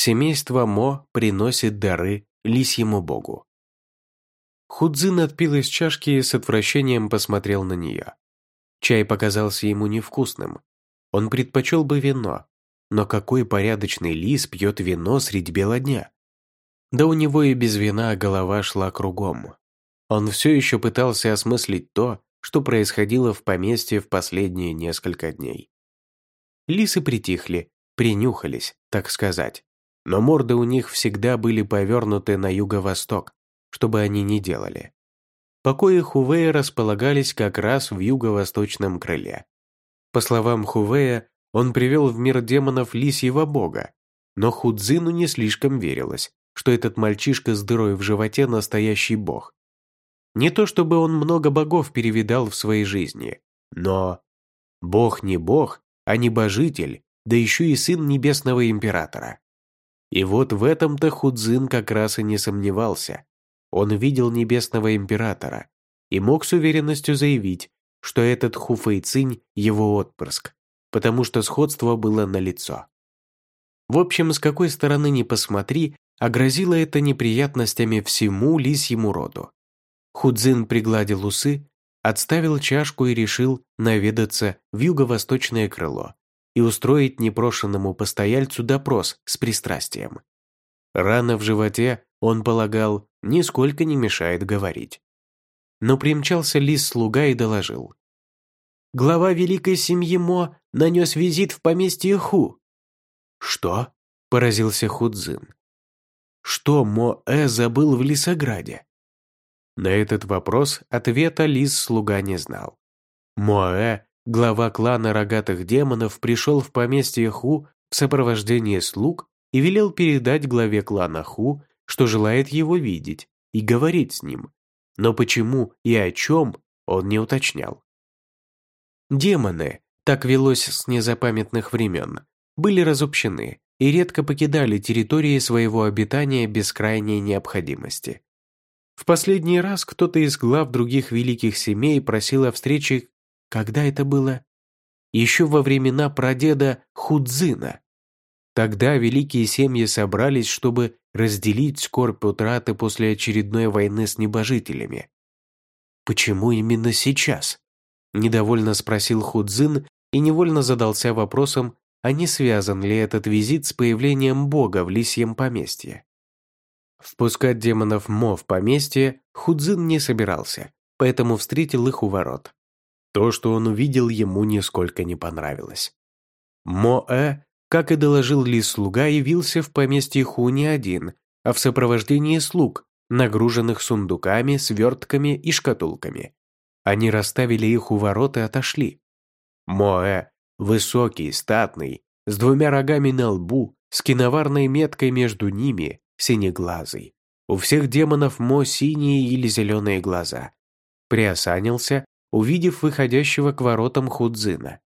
семейство Мо приносит дары лисьему богу. Худзин отпил из чашки и с отвращением посмотрел на нее. Чай показался ему невкусным. Он предпочел бы вино. Но какой порядочный лис пьет вино средь бела дня? Да у него и без вина голова шла кругом. Он все еще пытался осмыслить то, что происходило в поместье в последние несколько дней. Лисы притихли, принюхались, так сказать. Но морды у них всегда были повернуты на юго-восток, чтобы они не делали. Покои Хувея располагались как раз в юго-восточном крыле. По словам Хувея, он привел в мир демонов лисьего бога, но Худзину не слишком верилось, что этот мальчишка с дырой в животе настоящий бог. Не то чтобы он много богов перевидал в своей жизни, но бог не бог, а небожитель, да еще и сын небесного императора. И вот в этом-то Худзин как раз и не сомневался. Он видел небесного императора и мог с уверенностью заявить, что этот Хуфэйцинь – его отпрыск, потому что сходство было налицо. В общем, с какой стороны ни посмотри, а грозило это неприятностями всему лисьему роду. Худзин пригладил усы, отставил чашку и решил наведаться в юго-восточное крыло и устроить непрошенному постояльцу допрос с пристрастием. Рана в животе, он полагал, нисколько не мешает говорить. Но примчался лис-слуга и доложил. Глава великой семьи Мо нанес визит в поместье Ху. «Что?» – поразился Худзин. «Что Мо-э забыл в Лисограде?» На этот вопрос ответа лис-слуга не знал. Моэ, глава клана рогатых демонов, пришел в поместье Ху в сопровождении слуг и велел передать главе клана Ху, что желает его видеть и говорить с ним, но почему и о чем он не уточнял. Демоны, так велось с незапамятных времен, были разобщены и редко покидали территории своего обитания без крайней необходимости. В последний раз кто-то из глав других великих семей просил о встрече, когда это было? Еще во времена прадеда Худзина. Тогда великие семьи собрались, чтобы разделить скорбь утраты после очередной войны с небожителями. «Почему именно сейчас?» – недовольно спросил Худзин и невольно задался вопросом, а не связан ли этот визит с появлением бога в лисьем поместье. Впускать демонов Мо в поместье Худзин не собирался, поэтому встретил их у ворот. То, что он увидел, ему нисколько не понравилось. Мо-э как и доложил Ли-слуга, явился в поместье Ху не один, а в сопровождении слуг, нагруженных сундуками, свертками и шкатулками. Они расставили их у ворот и отошли. Моэ, высокий, статный, с двумя рогами на лбу, с киноварной меткой между ними, синеглазый. У всех демонов Мо синие или зеленые глаза. Приосанился, увидев выходящего к воротам Худзина.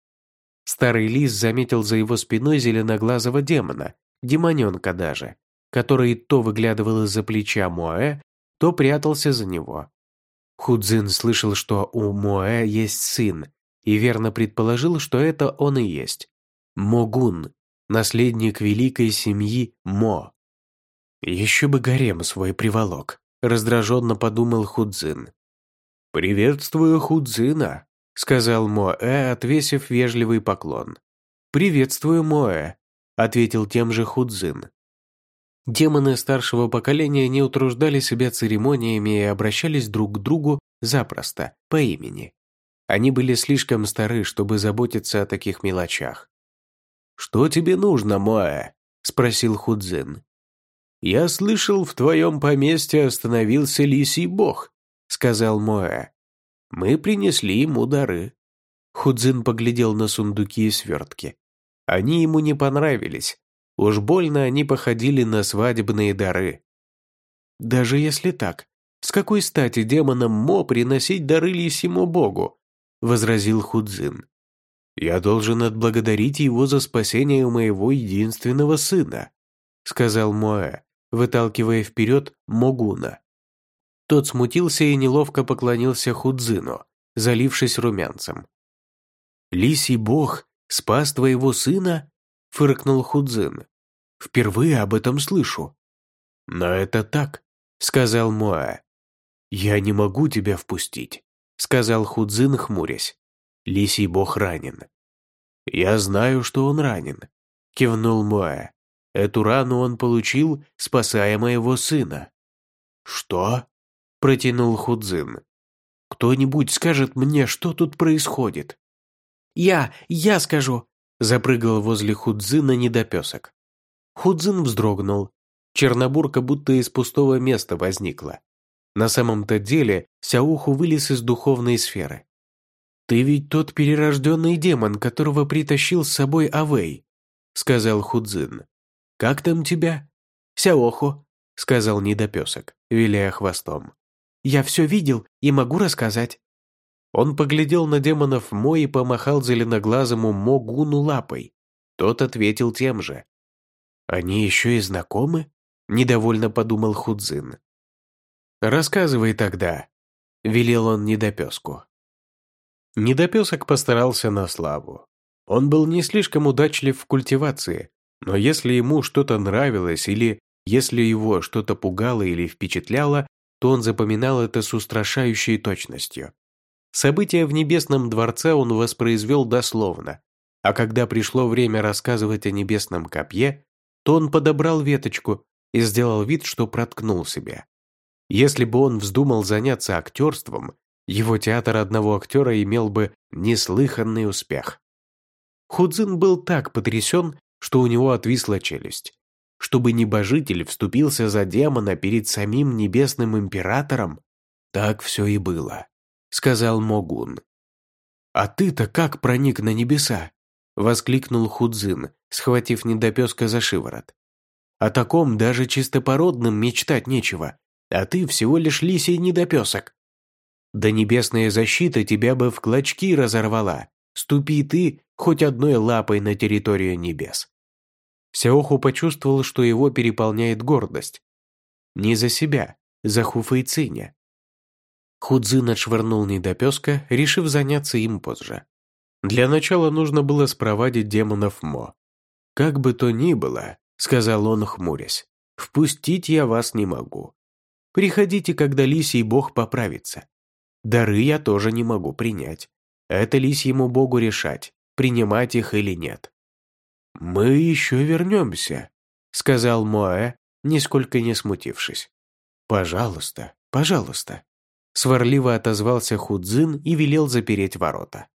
Старый лис заметил за его спиной зеленоглазого демона, демоненка даже, который то выглядывал из-за плеча Моэ, то прятался за него. Худзин слышал, что у Моэ есть сын, и верно предположил, что это он и есть. Могун, наследник великой семьи Мо. Еще бы гарем свой приволок, раздраженно подумал Худзин. «Приветствую Худзина», — сказал Моэ, отвесив вежливый поклон. «Приветствую, Моэ», — ответил тем же Худзин. Демоны старшего поколения не утруждали себя церемониями и обращались друг к другу запросто, по имени. Они были слишком стары, чтобы заботиться о таких мелочах. «Что тебе нужно, Моэ?» – спросил Худзин. «Я слышал, в твоем поместье остановился лисий бог», – сказал Моэ. Мы принесли ему дары. Худзин поглядел на сундуки и свертки. Они ему не понравились. Уж больно они походили на свадебные дары. Даже если так, с какой стати демонам Мо приносить дары лисьему богу? Возразил Худзин. Я должен отблагодарить его за спасение моего единственного сына, сказал Моэ, выталкивая вперед Могуна. Тот смутился и неловко поклонился Худзину, залившись румянцем. «Лисий бог спас твоего сына?» – фыркнул Худзин. Впервые об этом слышу». «Но это так», — сказал Моа. «Я не могу тебя впустить», — сказал Худзин, хмурясь. «Лисий бог ранен». «Я знаю, что он ранен», — кивнул Моа. «Эту рану он получил, спасая моего сына». «Что?» — протянул Худзин. «Кто-нибудь скажет мне, что тут происходит?» «Я, я скажу!» – запрыгал возле Худзина недопесок. Худзин вздрогнул. Чернобурка будто из пустого места возникла. На самом-то деле Сяуху вылез из духовной сферы. «Ты ведь тот перерожденный демон, которого притащил с собой Авей», — сказал Худзин. «Как там тебя?» «Сяоху», — сказал недопесок, виляя хвостом. «Я все видел и могу рассказать». Он поглядел на демонов Мо и помахал зеленоглазому Могуну лапой. Тот ответил тем же. «Они еще и знакомы?» – недовольно подумал Худзин. «Рассказывай тогда», – велел он недопеску. Недопесок постарался на славу. Он был не слишком удачлив в культивации, но если ему что-то нравилось или если его что-то пугало или впечатляло, то он запоминал это с устрашающей точностью. События в Небесном дворце он воспроизвел дословно, а когда пришло время рассказывать о Небесном копье, то он подобрал веточку и сделал вид, что проткнул себя. Если бы он вздумал заняться актерством, его театр одного актера имел бы неслыханный успех. Худзин был так потрясен, что у него отвисла челюсть. Чтобы небожитель вступился за демона перед самим небесным императором, так все и было сказал Могун. «А ты-то как проник на небеса?» — воскликнул Худзин, схватив недопеска за шиворот. «О таком даже чистопородным мечтать нечего, а ты всего лишь лисий недопесок. Да небесная защита тебя бы в клочки разорвала, ступи ты хоть одной лапой на территорию небес». Сяоху почувствовал, что его переполняет гордость. Не за себя, за Хуфэйциня. Худзин отшвырнул недопеска, решив заняться им позже. Для начала нужно было спровадить демонов Мо. «Как бы то ни было», — сказал он, хмурясь, — «впустить я вас не могу. Приходите, когда лисий бог поправится. Дары я тоже не могу принять. Это лисьему богу решать, принимать их или нет». «Мы еще вернемся», — сказал Моэ, нисколько не смутившись. «Пожалуйста, пожалуйста». Сварливо отозвался Худзин и велел запереть ворота.